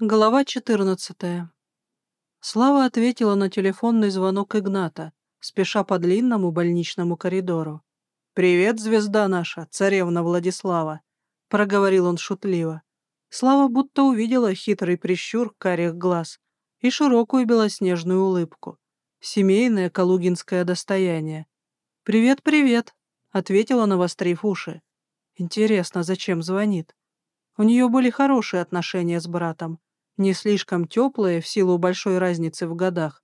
Глава 14. Слава ответила на телефонный звонок Игната, спеша по длинному больничному коридору. «Привет, звезда наша, царевна Владислава», — проговорил он шутливо. Слава будто увидела хитрый прищур карих глаз и широкую белоснежную улыбку. Семейное калугинское достояние. «Привет, привет», — ответила, навострив уши. «Интересно, зачем звонит?» У нее были хорошие отношения с братом, не слишком теплые в силу большой разницы в годах.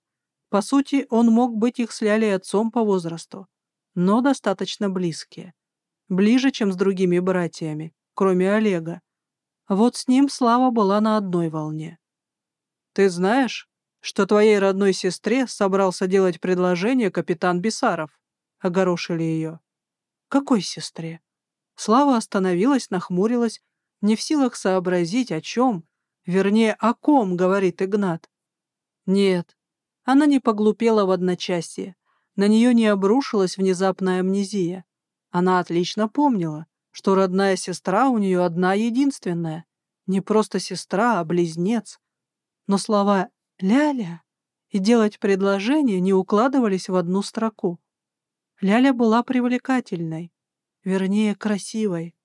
По сути, он мог быть их с Лялей отцом по возрасту, но достаточно близкие. Ближе, чем с другими братьями, кроме Олега. Вот с ним Слава была на одной волне. «Ты знаешь, что твоей родной сестре собрался делать предложение капитан Бесаров?» — огорошили ее. «Какой сестре?» Слава остановилась, нахмурилась, не в силах сообразить, о чем, Вернее, о ком, говорит Игнат. Нет, она не поглупела в одночасье. На нее не обрушилась внезапная амнезия. Она отлично помнила, что родная сестра у нее одна единственная. Не просто сестра, а близнец. Но слова «ляля» и делать предложение не укладывались в одну строку. Ляля была привлекательной, вернее, красивой.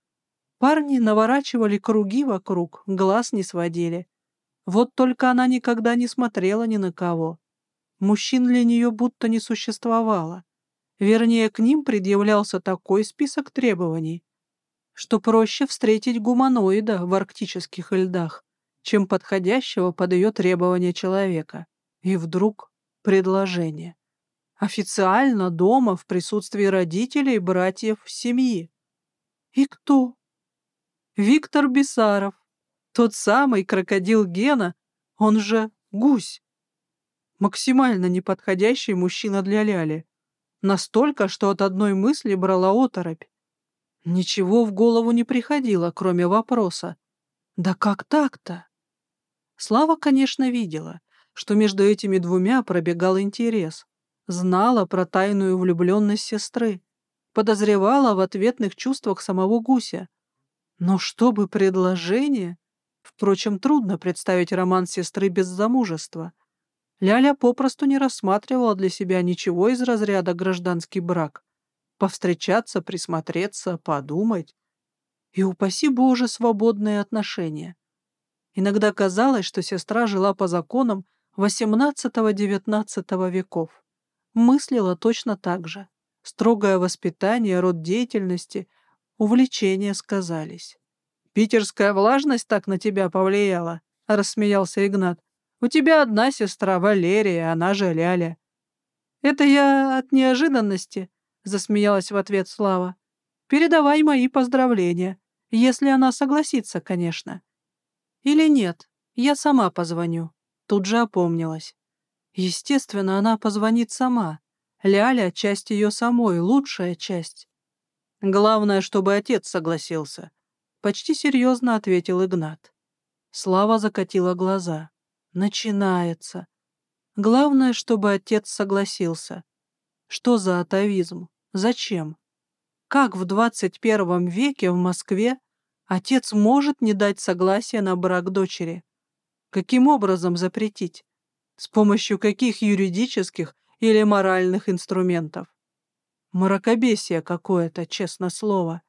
Парни наворачивали круги вокруг, глаз не сводили. Вот только она никогда не смотрела ни на кого. Мужчин для нее будто не существовало. Вернее, к ним предъявлялся такой список требований, что проще встретить гуманоида в арктических льдах, чем подходящего под ее требования человека. И вдруг предложение. Официально дома в присутствии родителей, братьев, семьи. И кто? Виктор Бесаров, тот самый крокодил Гена, он же гусь. Максимально неподходящий мужчина для Ляли. Настолько, что от одной мысли брала оторопь. Ничего в голову не приходило, кроме вопроса. Да как так-то? Слава, конечно, видела, что между этими двумя пробегал интерес. Знала про тайную влюбленность сестры. Подозревала в ответных чувствах самого гуся. Но чтобы предложение... Впрочем, трудно представить роман сестры без замужества. Ляля попросту не рассматривала для себя ничего из разряда гражданский брак. Повстречаться, присмотреться, подумать. И упаси Боже свободные отношения. Иногда казалось, что сестра жила по законам XVIII-XIX веков. Мыслила точно так же. Строгое воспитание, род деятельности, увлечения сказались. «Питерская влажность так на тебя повлияла», — рассмеялся Игнат. «У тебя одна сестра, Валерия, она же Ляля». «Это я от неожиданности», — засмеялась в ответ Слава. «Передавай мои поздравления, если она согласится, конечно». «Или нет, я сама позвоню», — тут же опомнилась. Естественно, она позвонит сама. Ляля — часть ее самой, лучшая часть. Главное, чтобы отец согласился. Почти серьезно ответил Игнат. Слава закатила глаза. Начинается. Главное, чтобы отец согласился. Что за атовизм? Зачем? Как в 21 веке в Москве отец может не дать согласия на брак дочери? Каким образом запретить? С помощью каких юридических или моральных инструментов? Мракобесие какое-то, честно слово.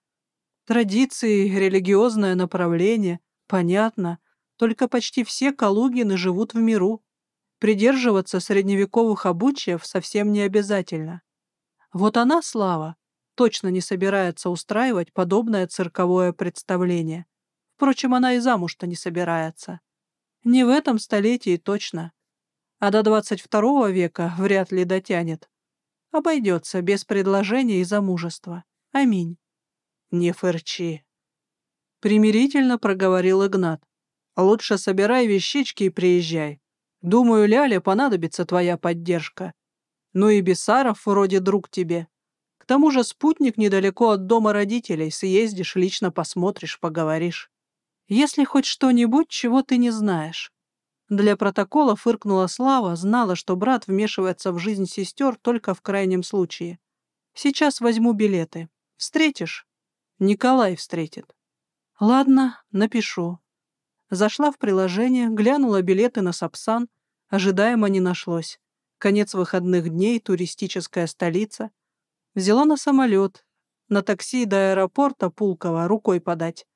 Традиции, религиозное направление, понятно, только почти все Калугины живут в миру. Придерживаться средневековых обычаев совсем не обязательно. Вот она, Слава, точно не собирается устраивать подобное цирковое представление. Впрочем, она и замуж-то не собирается. Не в этом столетии точно. А до 22 века вряд ли дотянет. Обойдется без предложения и замужества. Аминь. Не фырчи. Примирительно проговорил Игнат. Лучше собирай вещички и приезжай. Думаю, Ляля понадобится твоя поддержка. Ну и Бесаров вроде друг тебе. К тому же спутник недалеко от дома родителей. Съездишь, лично посмотришь, поговоришь. Если хоть что-нибудь, чего ты не знаешь. Для протокола фыркнула Слава, знала, что брат вмешивается в жизнь сестер только в крайнем случае. «Сейчас возьму билеты. Встретишь?» «Николай встретит». «Ладно, напишу». Зашла в приложение, глянула билеты на Сапсан, ожидаемо не нашлось. Конец выходных дней, туристическая столица. Взяла на самолет, на такси до аэропорта Пулково рукой подать.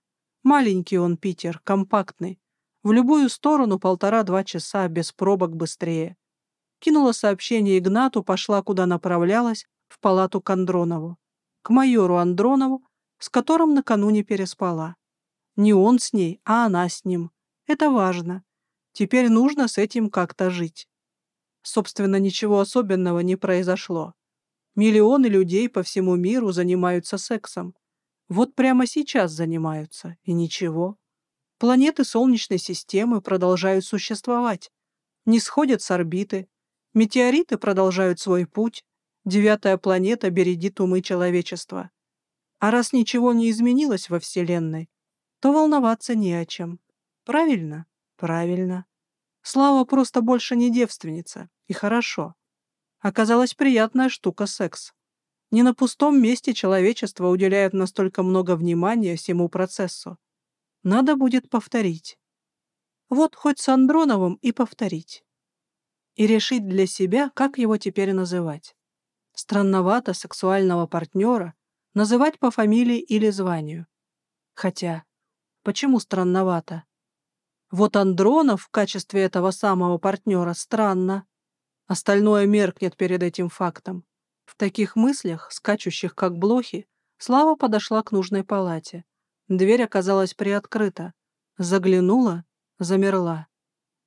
Маленький он, Питер, компактный. В любую сторону полтора-два часа, без пробок быстрее. Кинула сообщение Игнату, пошла, куда направлялась, в палату к Андронову. К майору Андронову, с которым накануне переспала. Не он с ней, а она с ним. Это важно. Теперь нужно с этим как-то жить. Собственно, ничего особенного не произошло. Миллионы людей по всему миру занимаются сексом. Вот прямо сейчас занимаются, и ничего. Планеты Солнечной системы продолжают существовать, не сходят с орбиты, метеориты продолжают свой путь, девятая планета бередит умы человечества. А раз ничего не изменилось во Вселенной, то волноваться не о чем. Правильно? Правильно. Слава просто больше не девственница. И хорошо. Оказалась приятная штука секс. Не на пустом месте человечество уделяет настолько много внимания всему процессу. Надо будет повторить. Вот хоть с Андроновым и повторить. И решить для себя, как его теперь называть. Странновато сексуального партнера называть по фамилии или званию. Хотя, Почему странновато? Вот Андронов в качестве этого самого партнера странно. Остальное меркнет перед этим фактом. В таких мыслях, скачущих как блохи, Слава подошла к нужной палате. Дверь оказалась приоткрыта. Заглянула, замерла.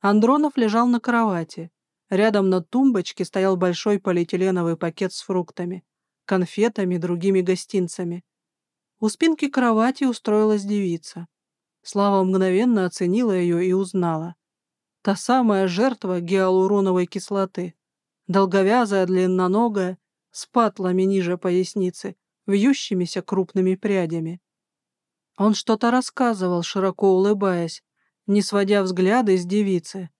Андронов лежал на кровати. Рядом на тумбочке стоял большой полиэтиленовый пакет с фруктами, конфетами, другими гостинцами. У спинки кровати устроилась девица. Слава мгновенно оценила ее и узнала. Та самая жертва гиалуроновой кислоты. Долговязая, длинноногая, с патлами ниже поясницы, вьющимися крупными прядями. Он что-то рассказывал, широко улыбаясь, не сводя взгляды с девицы.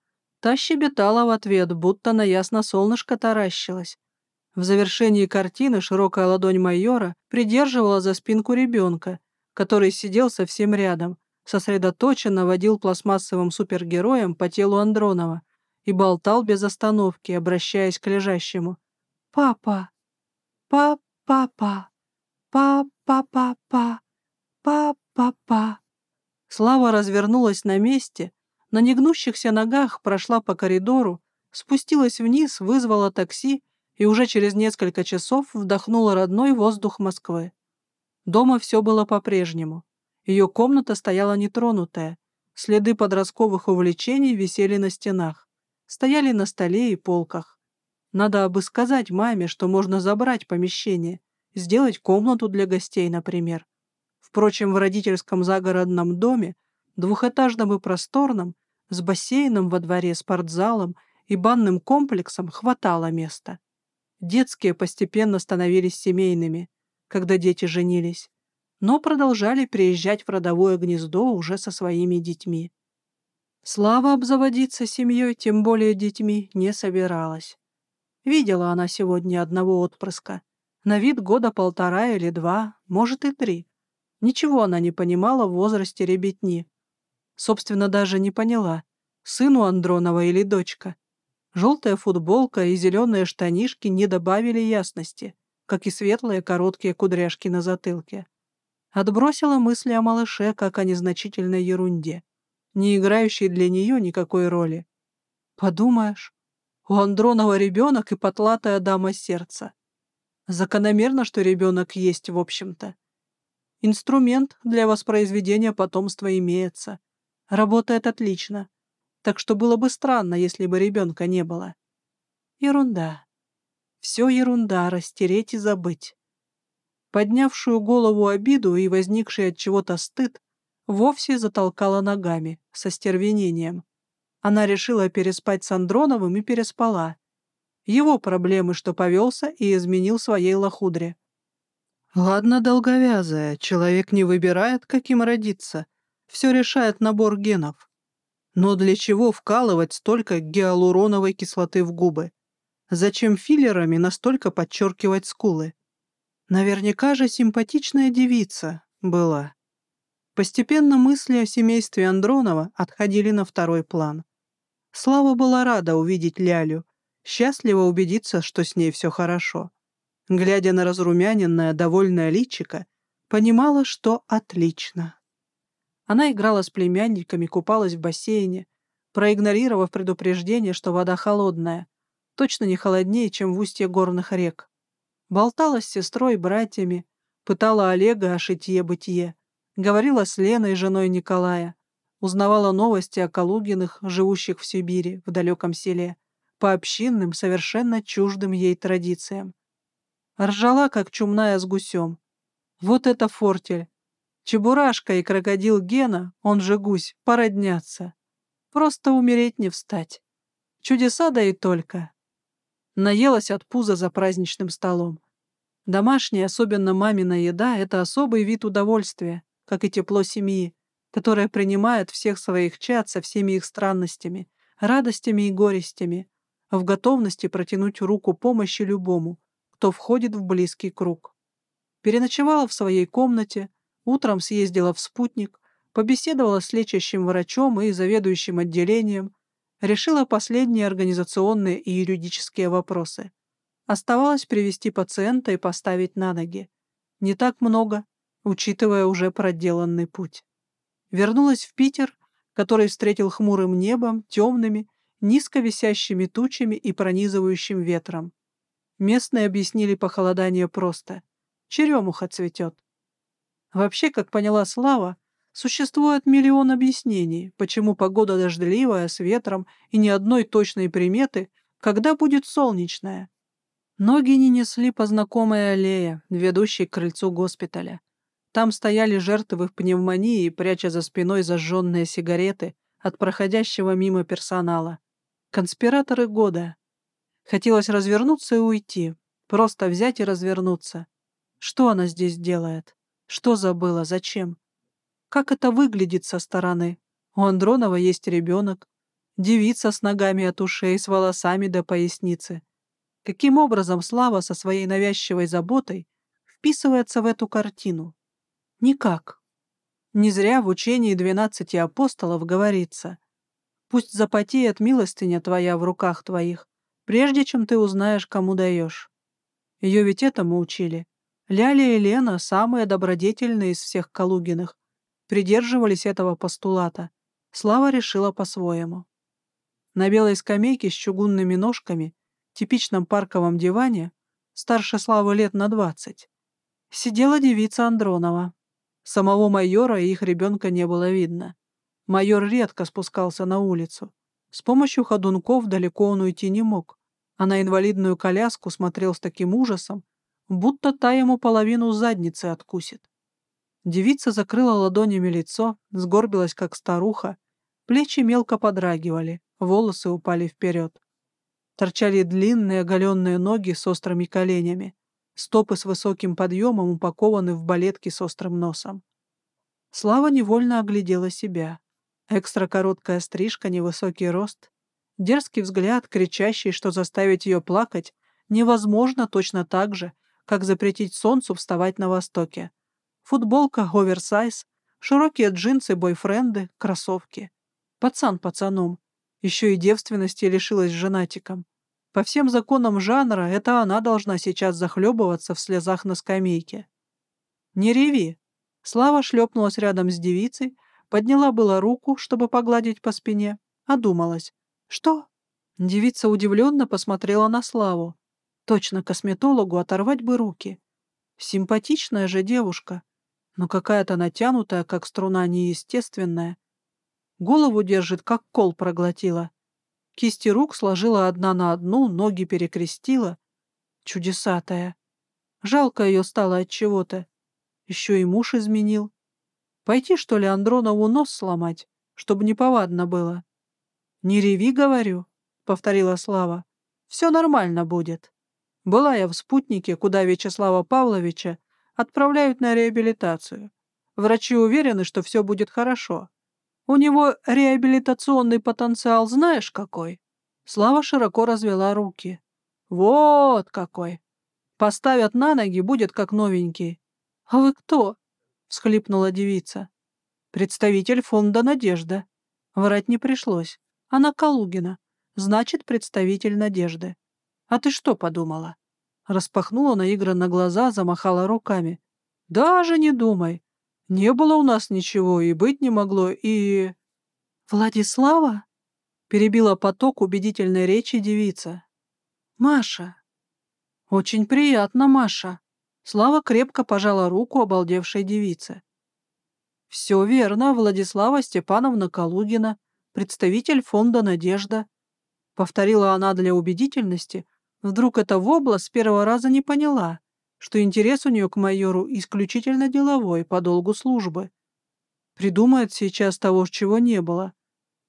Та щебетала в ответ, будто на ясно солнышко таращилась. В завершении картины широкая ладонь майора придерживала за спинку ребенка, который сидел совсем рядом, сосредоточенно водил пластмассовым супергероем по телу Андронова и болтал без остановки, обращаясь к лежащему. «Папа! Па-папа! Па-па-па-па! Па-па-па!» Слава развернулась на месте, на негнущихся ногах прошла по коридору, спустилась вниз, вызвала такси и уже через несколько часов вдохнула родной воздух Москвы. Дома все было по-прежнему. Ее комната стояла нетронутая. Следы подростковых увлечений висели на стенах. Стояли на столе и полках. Надо бы сказать маме, что можно забрать помещение, сделать комнату для гостей, например. Впрочем, в родительском загородном доме, двухэтажном и просторном, с бассейном во дворе, спортзалом и банным комплексом хватало места. Детские постепенно становились семейными, когда дети женились но продолжали приезжать в родовое гнездо уже со своими детьми. Слава обзаводиться семьей, тем более детьми, не собиралась. Видела она сегодня одного отпрыска. На вид года полтора или два, может и три. Ничего она не понимала в возрасте ребятни. Собственно, даже не поняла, сыну Андронова или дочка. Желтая футболка и зеленые штанишки не добавили ясности, как и светлые короткие кудряшки на затылке. Отбросила мысли о малыше, как о незначительной ерунде, не играющей для нее никакой роли. Подумаешь, у Андронова ребенок и потлатая дама сердца. Закономерно, что ребенок есть, в общем-то. Инструмент для воспроизведения потомства имеется. Работает отлично. Так что было бы странно, если бы ребенка не было. Ерунда. Все ерунда, растереть и забыть поднявшую голову обиду и возникший от чего-то стыд, вовсе затолкала ногами, со стервенением. Она решила переспать с Андроновым и переспала. Его проблемы, что повелся и изменил своей лохудре. Ладно, долговязая, человек не выбирает, каким родиться. Все решает набор генов. Но для чего вкалывать столько гиалуроновой кислоты в губы? Зачем филлерами настолько подчеркивать скулы? Наверняка же симпатичная девица была. Постепенно мысли о семействе Андронова отходили на второй план. Слава была рада увидеть Лялю, счастлива убедиться, что с ней все хорошо. Глядя на разрумяненное, довольное личико, понимала, что отлично. Она играла с племянниками, купалась в бассейне, проигнорировав предупреждение, что вода холодная, точно не холоднее, чем в устье горных рек. Болтала с сестрой братьями, пытала Олега о шитье-бытие, говорила с Леной, женой Николая, узнавала новости о Калугиных, живущих в Сибири, в далеком селе, по общинным, совершенно чуждым ей традициям. Ржала, как чумная с гусем. Вот это фортель! Чебурашка и крокодил Гена, он же гусь, породнятся. Просто умереть не встать. Чудеса да и только. Наелась от пуза за праздничным столом. Домашняя, особенно мамина еда, — это особый вид удовольствия, как и тепло семьи, которая принимает всех своих чад со всеми их странностями, радостями и горестями, в готовности протянуть руку помощи любому, кто входит в близкий круг. Переночевала в своей комнате, Утром съездила в «Спутник», побеседовала с лечащим врачом и заведующим отделением, решила последние организационные и юридические вопросы. Оставалось привести пациента и поставить на ноги. Не так много, учитывая уже проделанный путь. Вернулась в Питер, который встретил хмурым небом, темными, низко висящими тучами и пронизывающим ветром. Местные объяснили похолодание просто. Черемуха цветет. Вообще, как поняла Слава, существует миллион объяснений, почему погода дождливая, с ветром и ни одной точной приметы, когда будет солнечная. Ноги не несли по знакомой аллее, ведущей к крыльцу госпиталя. Там стояли жертвы в пневмонии, пряча за спиной зажженные сигареты от проходящего мимо персонала. Конспираторы года. Хотелось развернуться и уйти. Просто взять и развернуться. Что она здесь делает? Что забыла? Зачем? Как это выглядит со стороны? У Андронова есть ребенок. Девица с ногами от ушей, с волосами до поясницы. Каким образом Слава со своей навязчивой заботой вписывается в эту картину? Никак. Не зря в учении двенадцати апостолов говорится «Пусть запотеет милостыня твоя в руках твоих, прежде чем ты узнаешь, кому даешь». Ее ведь этому учили. Ляля и Лена, самые добродетельные из всех Калугиных, придерживались этого постулата. Слава решила по-своему. На белой скамейке с чугунными ножками, типичном парковом диване, старше Славы лет на двадцать, сидела девица Андронова. Самого майора и их ребенка не было видно. Майор редко спускался на улицу. С помощью ходунков далеко он уйти не мог, а на инвалидную коляску смотрел с таким ужасом, будто та ему половину задницы откусит. Девица закрыла ладонями лицо, сгорбилась, как старуха, плечи мелко подрагивали, волосы упали вперед. Торчали длинные оголенные ноги с острыми коленями, стопы с высоким подъемом упакованы в балетки с острым носом. Слава невольно оглядела себя. Экстра короткая стрижка, невысокий рост, дерзкий взгляд, кричащий, что заставить ее плакать, невозможно точно так же, как запретить солнцу вставать на востоке. Футболка оверсайз, широкие джинсы, бойфренды, кроссовки. Пацан пацаном. Еще и девственности лишилась женатиком. По всем законам жанра, это она должна сейчас захлебываться в слезах на скамейке. «Не реви!» Слава шлепнулась рядом с девицей, подняла было руку, чтобы погладить по спине, одумалась. «Что?» Девица удивленно посмотрела на Славу. Точно косметологу оторвать бы руки. Симпатичная же девушка, но какая-то натянутая, как струна неестественная. Голову держит, как кол проглотила. Кисти рук сложила одна на одну, ноги перекрестила. Чудесатая. Жалко ее стало от чего-то. Еще и муж изменил. Пойти, что ли, Андронову нос сломать, чтобы неповадно было? — Не реви, говорю, — повторила Слава. — Все нормально будет. Была я в спутнике, куда Вячеслава Павловича отправляют на реабилитацию. Врачи уверены, что все будет хорошо. У него реабилитационный потенциал знаешь какой? Слава широко развела руки. Вот какой! Поставят на ноги, будет как новенький. А вы кто? — всхлипнула девица. Представитель фонда «Надежда». Врать не пришлось. Она Калугина. Значит, представитель «Надежды». А ты что подумала? Распахнула наигранно глаза, замахала руками. Даже не думай. Не было у нас ничего, и быть не могло, и... Владислава? Перебила поток убедительной речи девица. Маша. Очень приятно, Маша. Слава крепко пожала руку обалдевшей девице. «Все верно, Владислава Степановна Калугина, представитель фонда «Надежда», — повторила она для убедительности. Вдруг эта вобла с первого раза не поняла, что интерес у нее к майору исключительно деловой, по долгу службы. Придумает сейчас того, чего не было.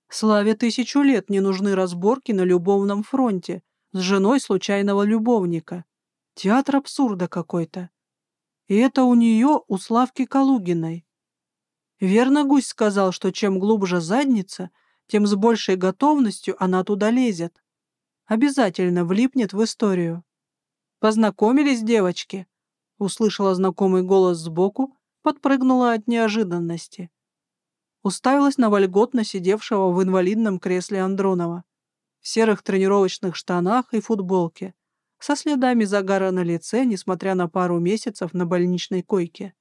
Славе тысячу лет не нужны разборки на любовном фронте с женой случайного любовника. Театр абсурда какой-то. И это у нее, у Славки Калугиной. Верно гусь сказал, что чем глубже задница, тем с большей готовностью она туда лезет. Обязательно влипнет в историю. «Познакомились, девочки?» Услышала знакомый голос сбоку, подпрыгнула от неожиданности. Уставилась на вольготно сидевшего в инвалидном кресле Андронова в серых тренировочных штанах и футболке, со следами загара на лице, несмотря на пару месяцев на больничной койке.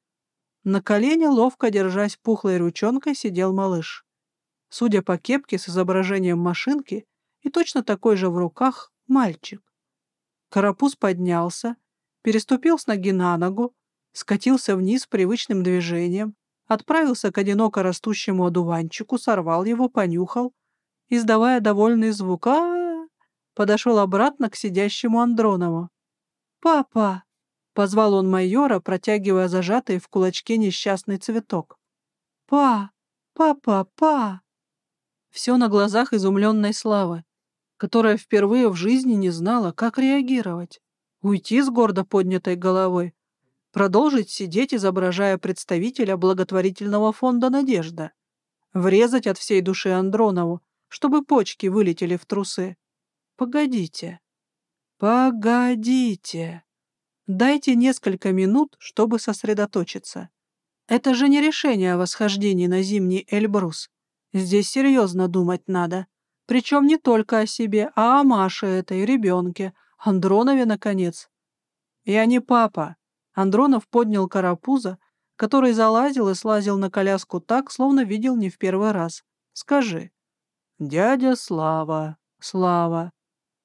На колене, ловко держась пухлой ручонкой, сидел малыш. Судя по кепке с изображением машинки и точно такой же в руках мальчик. Карапуз поднялся, переступил с ноги на ногу, скатился вниз привычным движением, отправился к одиноко растущему одуванчику, сорвал его, понюхал, издавая довольный звук а, подошел обратно к сидящему Андронову. «Папа!» — позвал он майора, протягивая зажатый в кулачке несчастный цветок. «Па! Папа! Па!» Все на глазах изумленной Славы, которая впервые в жизни не знала, как реагировать. Уйти с гордо поднятой головой, продолжить сидеть, изображая представителя благотворительного фонда «Надежда», врезать от всей души Андронову, чтобы почки вылетели в трусы. Погодите. Погодите. Дайте несколько минут, чтобы сосредоточиться. Это же не решение о восхождении на зимний Эльбрус. Здесь серьезно думать надо. Причем не только о себе, а о Маше этой, ребенке, Андронове, наконец. Я не папа. Андронов поднял карапуза, который залазил и слазил на коляску так, словно видел не в первый раз. Скажи. Дядя Слава, Слава.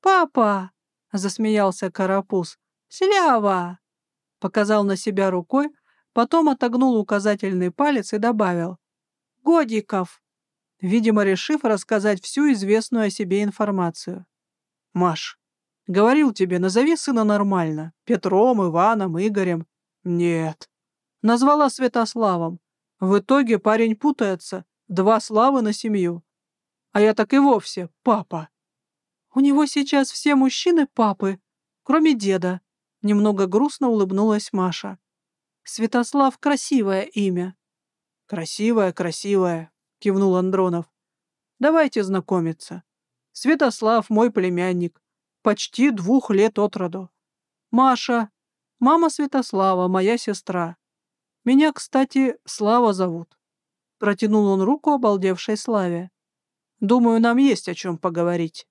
«Папа!» — засмеялся Карапуз. «Слява!» — показал на себя рукой, потом отогнул указательный палец и добавил. «Годиков!» видимо, решив рассказать всю известную о себе информацию. «Маш, говорил тебе, назови сына нормально. Петром, Иваном, Игорем». «Нет». Назвала Святославом. В итоге парень путается. Два славы на семью. А я так и вовсе папа. У него сейчас все мужчины папы, кроме деда. Немного грустно улыбнулась Маша. Святослав — красивое имя. Красивое, красивое, кивнул Андронов. Давайте знакомиться. Святослав — мой племянник. Почти двух лет от роду. Маша — мама Святослава, моя сестра. Меня, кстати, Слава зовут. Протянул он руку обалдевшей Славе. Думаю, нам есть о чем поговорить.